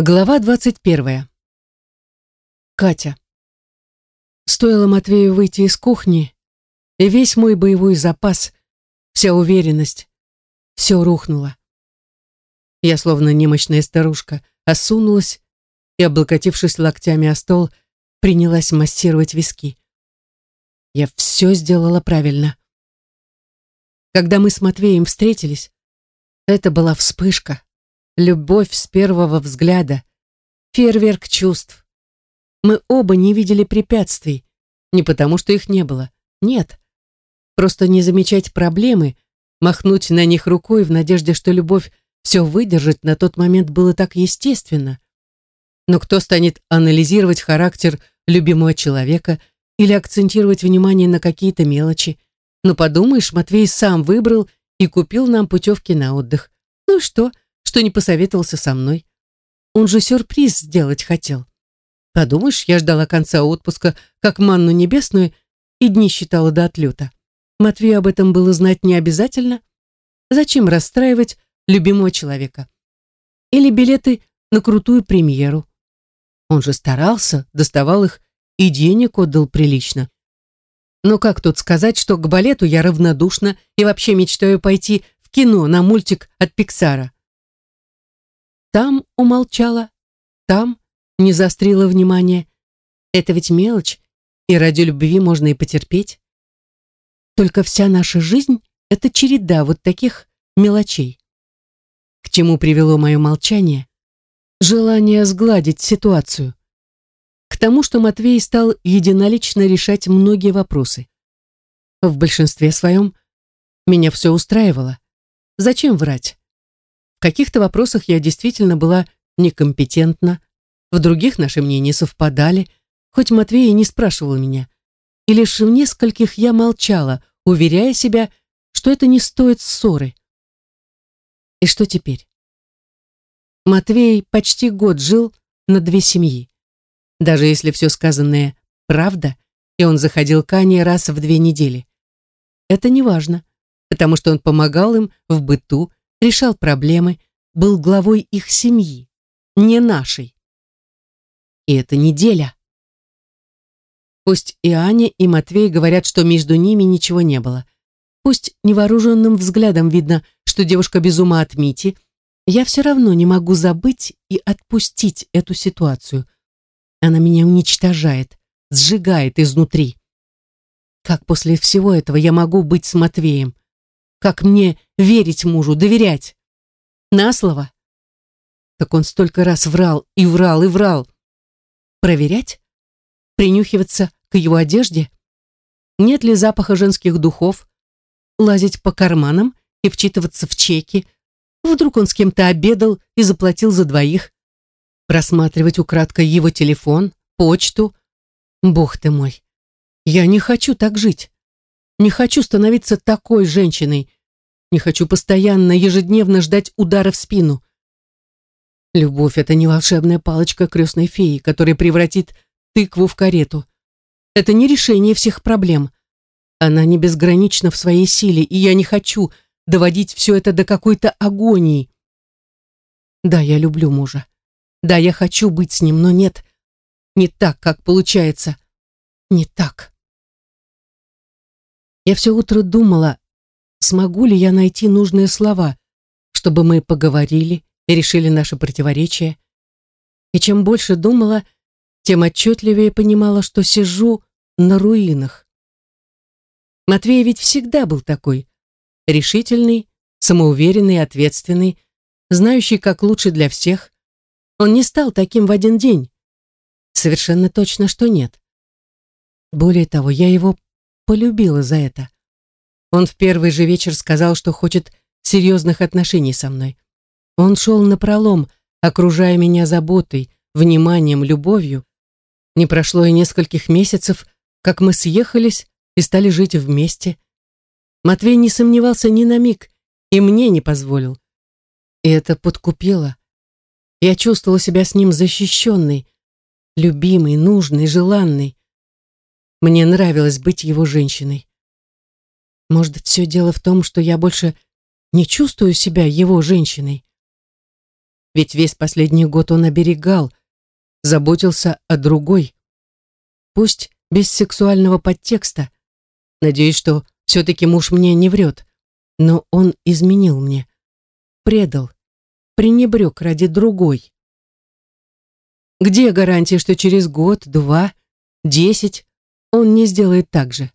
Глава двадцать первая. Катя. Стоило Матвею выйти из кухни, и весь мой боевой запас, вся уверенность, все рухнуло. Я, словно немощная старушка, осунулась и, облокотившись локтями о стол, принялась массировать виски. Я все сделала правильно. Когда мы с Матвеем встретились, это была вспышка, любовь с первого взгляда, фейерверк чувств. Мы оба не видели препятствий, не потому что их не было, нет. Просто не замечать проблемы, махнуть на них рукой в надежде, что любовь все выдержит, на тот момент было так естественно. Но кто станет анализировать характер любимого человека или акцентировать внимание на какие-то мелочи? Ну, подумаешь, Матвей сам выбрал и купил нам путевки на отдых. Ну что? что не посоветовался со мной. Он же сюрприз сделать хотел. Подумаешь, я ждала конца отпуска, как манну небесную, и дни считала до отлета. Матвею об этом было знать не обязательно. Зачем расстраивать любимого человека? Или билеты на крутую премьеру. Он же старался, доставал их и денег отдал прилично. Но как тут сказать, что к балету я равнодушна и вообще мечтаю пойти в кино на мультик от Пиксара? Там умолчала, там не заострила внимание. Это ведь мелочь, и ради любви можно и потерпеть. Только вся наша жизнь — это череда вот таких мелочей. К чему привело мое молчание? Желание сгладить ситуацию. К тому, что Матвей стал единолично решать многие вопросы. В большинстве своем меня все устраивало. Зачем врать? В каких-то вопросах я действительно была некомпетентна, в других наши мнения совпадали, хоть Матвей и не спрашивал меня. И лишь в нескольких я молчала, уверяя себя, что это не стоит ссоры. И что теперь? Матвей почти год жил на две семьи. Даже если все сказанное правда, и он заходил к Ане раз в две недели. Это не важно, потому что он помогал им в быту, решал проблемы, был главой их семьи, не нашей. И это неделя. Пусть и Аня, и Матвей говорят, что между ними ничего не было. Пусть невооруженным взглядом видно, что девушка без ума от Мити, я все равно не могу забыть и отпустить эту ситуацию. Она меня уничтожает, сжигает изнутри. Как после всего этого я могу быть с Матвеем? Как мне верить мужу, доверять? На слово? Так он столько раз врал и врал и врал. Проверять? Принюхиваться к его одежде? Нет ли запаха женских духов? Лазить по карманам и вчитываться в чеки? Вдруг он с кем-то обедал и заплатил за двоих? Просматривать украдкой его телефон, почту? Бог ты мой! Я не хочу так жить. Не хочу становиться такой женщиной. Не хочу постоянно, ежедневно ждать удара в спину. Любовь — это не волшебная палочка крестной феи, которая превратит тыкву в карету. Это не решение всех проблем. Она не безгранична в своей силе, и я не хочу доводить все это до какой-то агонии. Да, я люблю мужа. Да, я хочу быть с ним, но нет. Не так, как получается. Не так. Я все утро думала, смогу ли я найти нужные слова, чтобы мы поговорили и решили наше противоречие. И чем больше думала, тем отчетливее понимала, что сижу на руинах. Матвей ведь всегда был такой, решительный, самоуверенный, ответственный, знающий, как лучше для всех. Он не стал таким в один день. Совершенно точно, что нет. Более того, я его полюбила за это. Он в первый же вечер сказал, что хочет серьезных отношений со мной. Он шел напролом, окружая меня заботой, вниманием, любовью. Не прошло и нескольких месяцев, как мы съехались и стали жить вместе. Матвей не сомневался ни на миг и мне не позволил. И это подкупило. Я чувствовала себя с ним защищенной, любимой, нужной, желанной. Мне нравилось быть его женщиной. Может, все дело в том, что я больше не чувствую себя его женщиной. Ведь весь последний год он оберегал, заботился о другой. Пусть без сексуального подтекста. Надеюсь, что все-таки муж мне не врет. Но он изменил мне. Предал. Пренебрег ради другой. Где гарантия, что через год, два, десять он не сделает так же?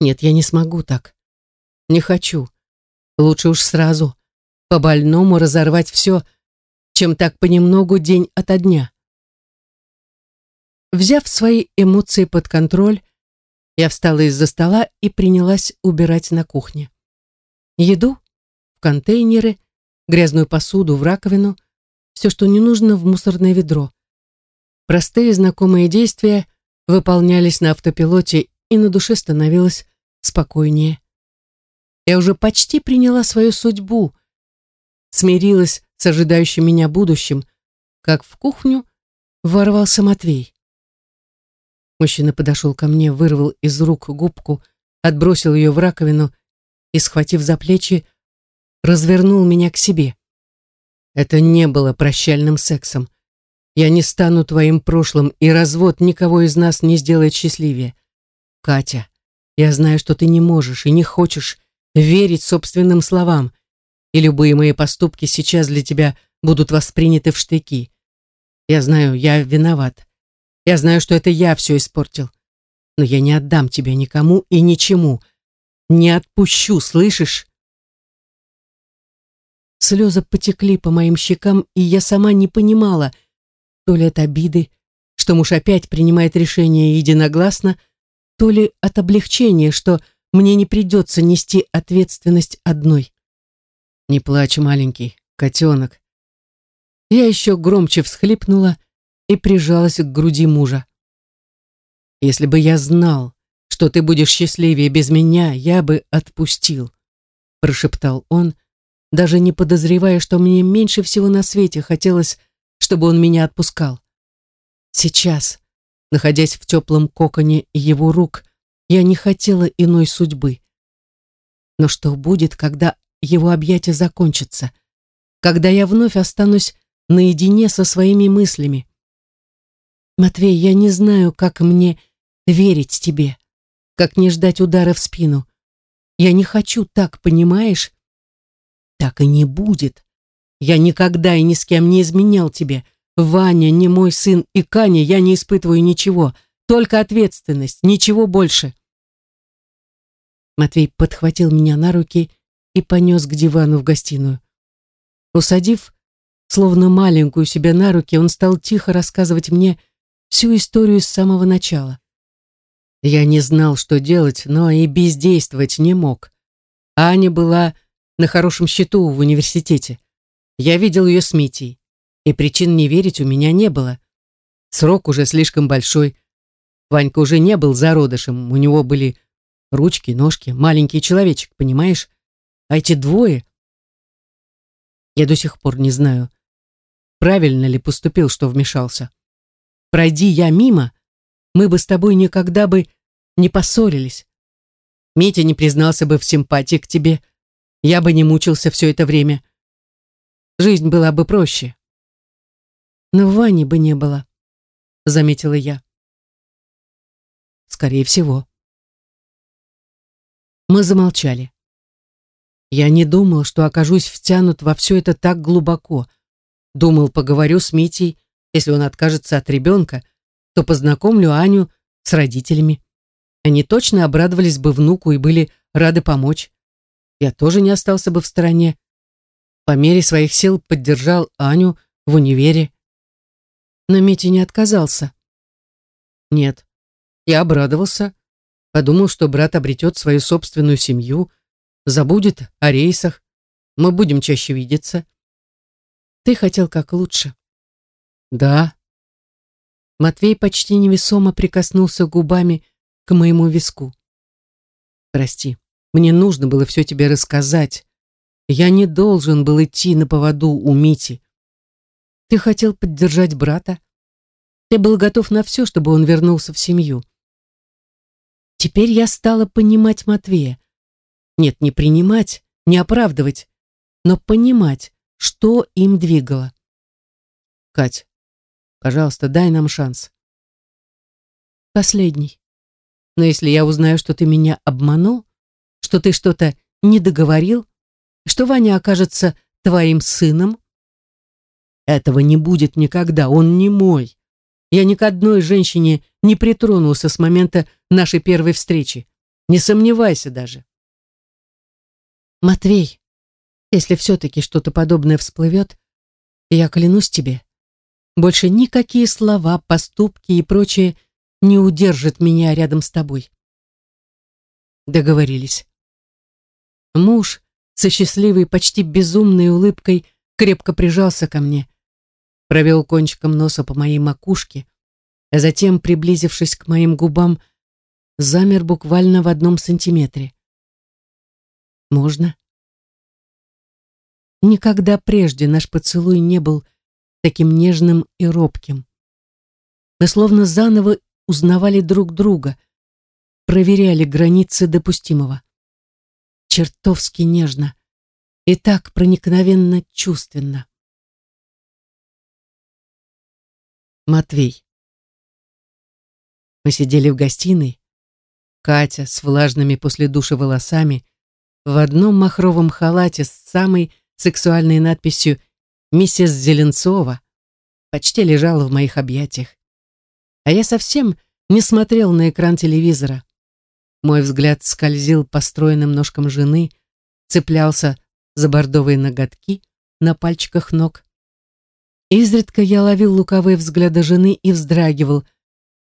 Нет, я не смогу так. Не хочу. Лучше уж сразу, по-больному разорвать все, чем так понемногу день ото дня. Взяв свои эмоции под контроль, я встала из-за стола и принялась убирать на кухне. Еду в контейнеры, грязную посуду в раковину, все, что не нужно, в мусорное ведро. Простые знакомые действия выполнялись на автопилоте, и на душе становилось спокойнее. Я уже почти приняла свою судьбу, смирилась с ожидающим меня будущим, как в кухню ворвался Матвей. Мужчина подошел ко мне, вырвал из рук губку, отбросил ее в раковину и, схватив за плечи, развернул меня к себе. Это не было прощальным сексом. Я не стану твоим прошлым, и развод никого из нас не сделает счастливее. Катя, я знаю, что ты не можешь и не хочешь верить собственным словам, и любые мои поступки сейчас для тебя будут восприняты в штыки. Я знаю, я виноват. Я знаю, что это я все испортил. Но я не отдам тебя никому и ничему. Не отпущу, слышишь? Слезы потекли по моим щекам, и я сама не понимала, то ли от обиды, что муж опять принимает решение единогласно, то ли от облегчения, что мне не придется нести ответственность одной. Не плачь, маленький, котенок. Я еще громче всхлипнула и прижалась к груди мужа. Если бы я знал, что ты будешь счастливее без меня, я бы отпустил, прошептал он, даже не подозревая, что мне меньше всего на свете хотелось, чтобы он меня отпускал. Сейчас, находясь в теплом коконе его рук, я не хотела иной судьбы. Но что будет, когда его объятия закончатся, когда я вновь останусь наедине со своими мыслями? Матвей, я не знаю, как мне верить тебе, как не ждать удара в спину. Я не хочу так, понимаешь? Так и не будет. Я никогда и ни с кем не изменял тебе. Ваня не мой сын, и Каня я не испытываю ничего, только ответственность, ничего больше. Матвей подхватил меня на руки и понес к дивану в гостиную. Усадив, словно маленькую себя на руки, он стал тихо рассказывать мне, всю историю с самого начала. Я не знал, что делать, но и бездействовать не мог. Аня была на хорошем счету в университете. Я видел ее с Митей, и причин не верить у меня не было. Срок уже слишком большой. Ванька уже не был зародышем, у него были ручки, ножки, маленький человечек, понимаешь? А эти двое... Я до сих пор не знаю, правильно ли поступил, что вмешался. Пройди я мимо, мы бы с тобой никогда бы не поссорились. Митя не признался бы в симпатии к тебе. Я бы не мучился все это время. Жизнь была бы проще. Но Вани бы не было, заметила я. Скорее всего. Мы замолчали. Я не думал, что окажусь втянут во все это так глубоко. Думал, поговорю с Митей, если он откажется от ребенка, то познакомлю Аню с родителями. Они точно обрадовались бы внуку и были рады помочь. Я тоже не остался бы в стороне. По мере своих сил поддержал Аню в универе. Но Митя не отказался. Нет, я обрадовался. Подумал, что брат обретет свою собственную семью, забудет о рейсах. Мы будем чаще видеться. Ты хотел как лучше. Да. Матвей почти невесомо прикоснулся губами к моему виску. Прости, мне нужно было все тебе рассказать. Я не должен был идти на поводу у Мити. Ты хотел поддержать брата. Ты был готов на все, чтобы он вернулся в семью. Теперь я стала понимать Матвея. Нет, не принимать, не оправдывать, но понимать, что им двигало. Кать, пожалуйста, дай нам шанс. Последний. Но если я узнаю, что ты меня обманул, что ты что-то не договорил, что Ваня окажется твоим сыном, этого не будет никогда, он не мой. Я ни к одной женщине не притронулся с момента нашей первой встречи. Не сомневайся даже. Матвей, если все-таки что-то подобное всплывет, я клянусь тебе, больше никакие слова, поступки и прочее не удержат меня рядом с тобой. Договорились. Муж со счастливой, почти безумной улыбкой крепко прижался ко мне, провел кончиком носа по моей макушке, а затем, приблизившись к моим губам, замер буквально в одном сантиметре. «Можно?» Никогда прежде наш поцелуй не был таким нежным и робким. Мы словно заново узнавали друг друга, проверяли границы допустимого. Чертовски нежно и так проникновенно чувственно. Матвей. Мы сидели в гостиной. Катя с влажными после душа волосами, в одном махровом халате с самой сексуальной надписью «Миссис Зеленцова» почти лежала в моих объятиях. А я совсем не смотрел на экран телевизора. Мой взгляд скользил по стройным ножкам жены, цеплялся за бордовые ноготки на пальчиках ног. Изредка я ловил лукавые взгляды жены и вздрагивал,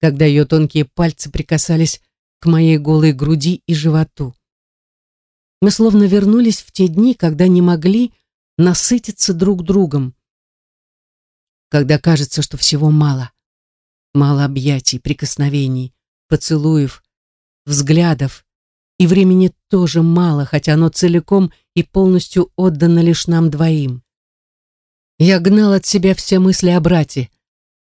когда ее тонкие пальцы прикасались к моей голой груди и животу. Мы словно вернулись в те дни, когда не могли насытиться друг другом. Когда кажется, что всего мало. Мало объятий, прикосновений, поцелуев, взглядов, и времени тоже мало, хотя оно целиком и полностью отдано лишь нам двоим. Я гнал от себя все мысли о брате,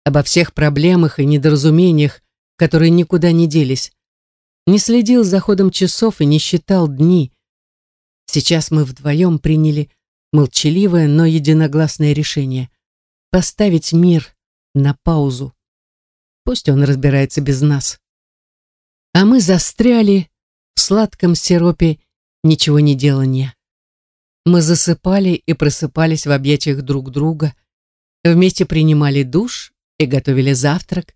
обо всех проблемах и недоразумениях, которые никуда не делись. Не следил за ходом часов и не считал дни. Сейчас мы вдвоем приняли молчаливое, но единогласное решение — поставить мир на паузу. Пусть он разбирается без нас. А мы застряли в сладком сиропе ничего не делания. Мы засыпали и просыпались в объятиях друг друга, вместе принимали душ и готовили завтрак,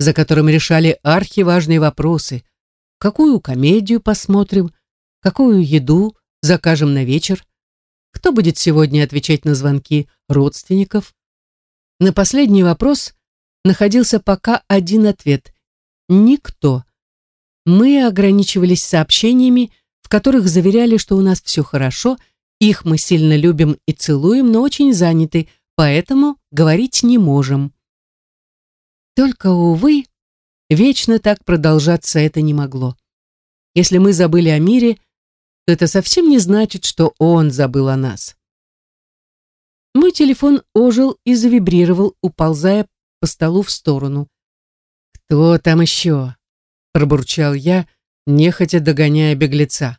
за которым решали архиважные вопросы. Какую комедию посмотрим, какую еду закажем на вечер, кто будет сегодня отвечать на звонки родственников. На последний вопрос находился пока один ответ – никто. Мы ограничивались сообщениями, в которых заверяли, что у нас все хорошо – их мы сильно любим и целуем, но очень заняты, поэтому говорить не можем. Только, увы, вечно так продолжаться это не могло. Если мы забыли о мире, то это совсем не значит, что он забыл о нас. Мой телефон ожил и завибрировал, уползая по столу в сторону. «Кто там еще?» – пробурчал я, нехотя догоняя беглеца.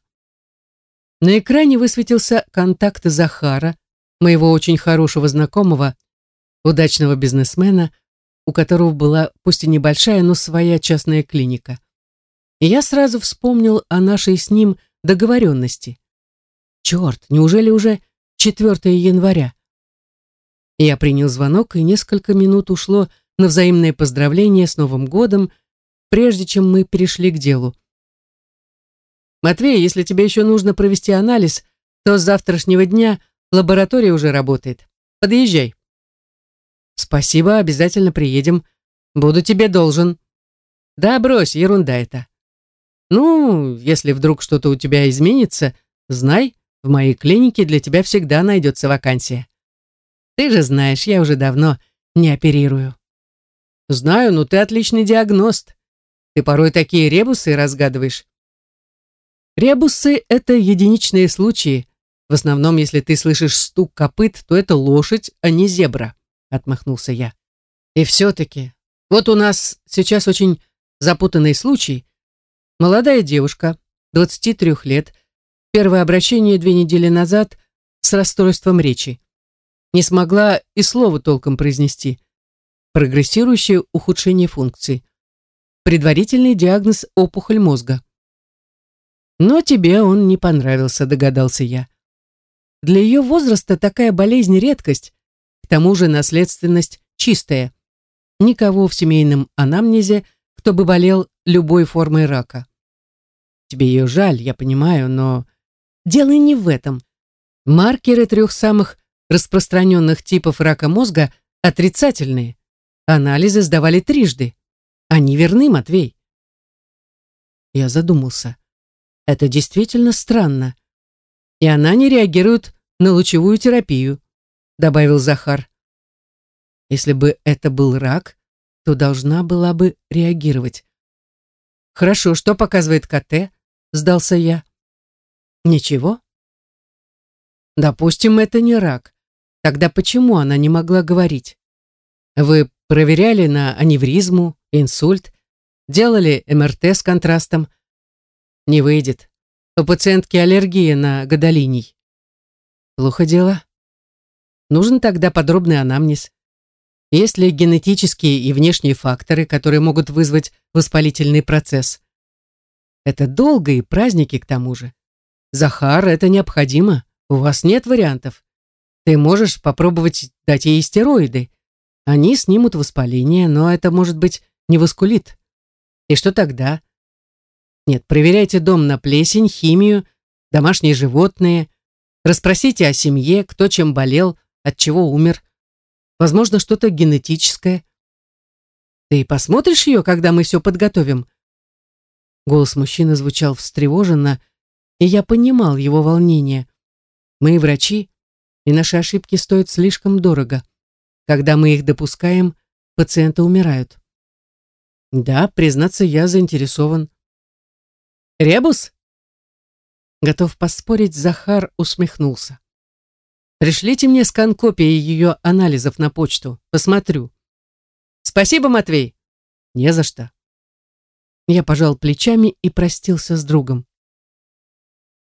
На экране высветился контакт Захара, моего очень хорошего знакомого, удачного бизнесмена, у которого была пусть и небольшая, но своя частная клиника. И я сразу вспомнил о нашей с ним договоренности. Черт, неужели уже 4 января? Я принял звонок, и несколько минут ушло на взаимное поздравление с Новым годом, прежде чем мы перешли к делу. Матвей, если тебе еще нужно провести анализ, то с завтрашнего дня лаборатория уже работает. Подъезжай. Спасибо, обязательно приедем. Буду тебе должен. Да брось, ерунда это. Ну, если вдруг что-то у тебя изменится, знай, в моей клинике для тебя всегда найдется вакансия. Ты же знаешь, я уже давно не оперирую. Знаю, но ты отличный диагност. Ты порой такие ребусы разгадываешь. Ребусы — это единичные случаи. В основном, если ты слышишь стук копыт, то это лошадь, а не зебра», — отмахнулся я. «И все-таки, вот у нас сейчас очень запутанный случай. Молодая девушка, 23 лет, первое обращение две недели назад с расстройством речи. Не смогла и слова толком произнести. Прогрессирующее ухудшение функций. Предварительный диагноз опухоль мозга. Но тебе он не понравился, догадался я. Для ее возраста такая болезнь редкость, к тому же наследственность чистая. Никого в семейном анамнезе, кто бы болел любой формой рака. Тебе ее жаль, я понимаю, но дело не в этом. Маркеры трех самых распространенных типов рака мозга отрицательные. Анализы сдавали трижды. Они верны, Матвей. Я задумался. Это действительно странно. И она не реагирует на лучевую терапию, добавил Захар. Если бы это был рак, то должна была бы реагировать. Хорошо, что показывает КТ? Сдался я. Ничего. Допустим, это не рак. Тогда почему она не могла говорить? Вы проверяли на аневризму, инсульт, делали МРТ с контрастом. Не выйдет. У пациентки аллергия на гадолиний. Плохо дело. Нужен тогда подробный анамнез. Есть ли генетические и внешние факторы, которые могут вызвать воспалительный процесс? Это долго и праздники к тому же. Захар, это необходимо. У вас нет вариантов. Ты можешь попробовать дать ей стероиды. Они снимут воспаление, но это может быть не воскулит. И что тогда? Нет, проверяйте дом на плесень, химию, домашние животные. Расспросите о семье, кто чем болел, от чего умер. Возможно, что-то генетическое. Ты посмотришь ее, когда мы все подготовим? Голос мужчины звучал встревоженно, и я понимал его волнение. Мы врачи, и наши ошибки стоят слишком дорого. Когда мы их допускаем, пациенты умирают. Да, признаться, я заинтересован. Ребус? Готов поспорить, Захар усмехнулся. Пришлите мне скан копии ее анализов на почту. Посмотрю. Спасибо, Матвей. Не за что. Я пожал плечами и простился с другом.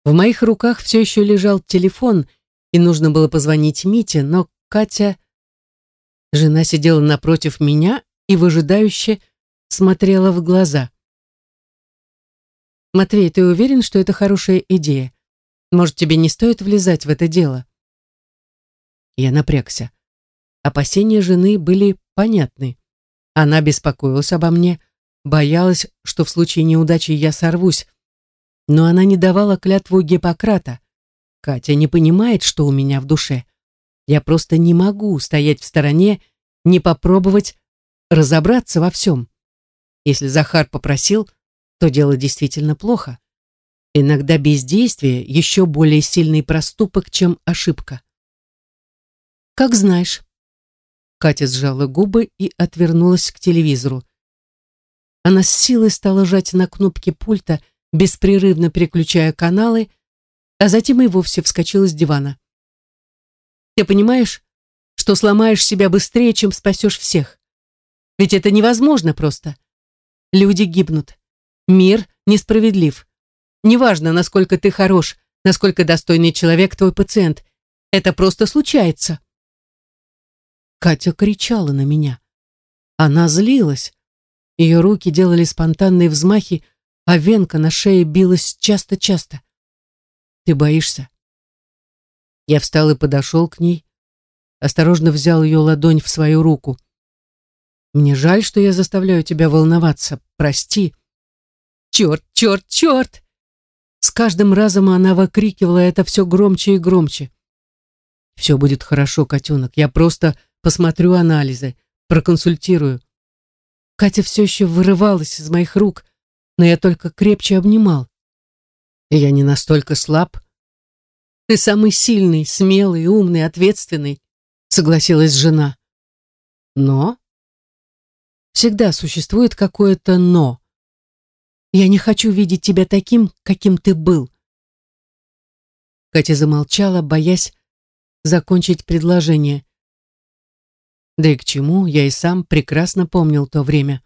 В моих руках все еще лежал телефон, и нужно было позвонить Мите, но Катя Жена сидела напротив меня и выжидающе смотрела в глаза. «Матвей, ты уверен, что это хорошая идея? Может, тебе не стоит влезать в это дело?» Я напрягся. Опасения жены были понятны. Она беспокоилась обо мне, боялась, что в случае неудачи я сорвусь, но она не давала клятву Гиппократа. Катя не понимает, что у меня в душе. Я просто не могу стоять в стороне, не попробовать разобраться во всем. Если Захар попросил, то дело действительно плохо. Иногда бездействие еще более сильный проступок, чем ошибка. «Как знаешь». Катя сжала губы и отвернулась к телевизору. Она с силой стала жать на кнопки пульта, беспрерывно переключая каналы, а затем и вовсе вскочила с дивана. Ты понимаешь, что сломаешь себя быстрее, чем спасешь всех? Ведь это невозможно просто. Люди гибнут. Мир несправедлив. Неважно, насколько ты хорош, насколько достойный человек твой пациент. Это просто случается. Катя кричала на меня. Она злилась. Ее руки делали спонтанные взмахи, а венка на шее билась часто-часто. Ты боишься? Я встал и подошел к ней, осторожно взял ее ладонь в свою руку. «Мне жаль, что я заставляю тебя волноваться. Прости». «Черт, черт, черт!» С каждым разом она выкрикивала это все громче и громче. «Все будет хорошо, котенок. Я просто посмотрю анализы, проконсультирую». Катя все еще вырывалась из моих рук, но я только крепче обнимал. Я не настолько слаб, ты самый сильный, смелый, умный, ответственный, согласилась жена. Но всегда существует какое-то но. Я не хочу видеть тебя таким, каким ты был. Катя замолчала, боясь закончить предложение. Да и к чему, я и сам прекрасно помнил то время.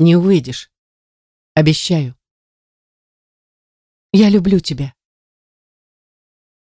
Не увидишь. Обещаю. Я люблю тебя.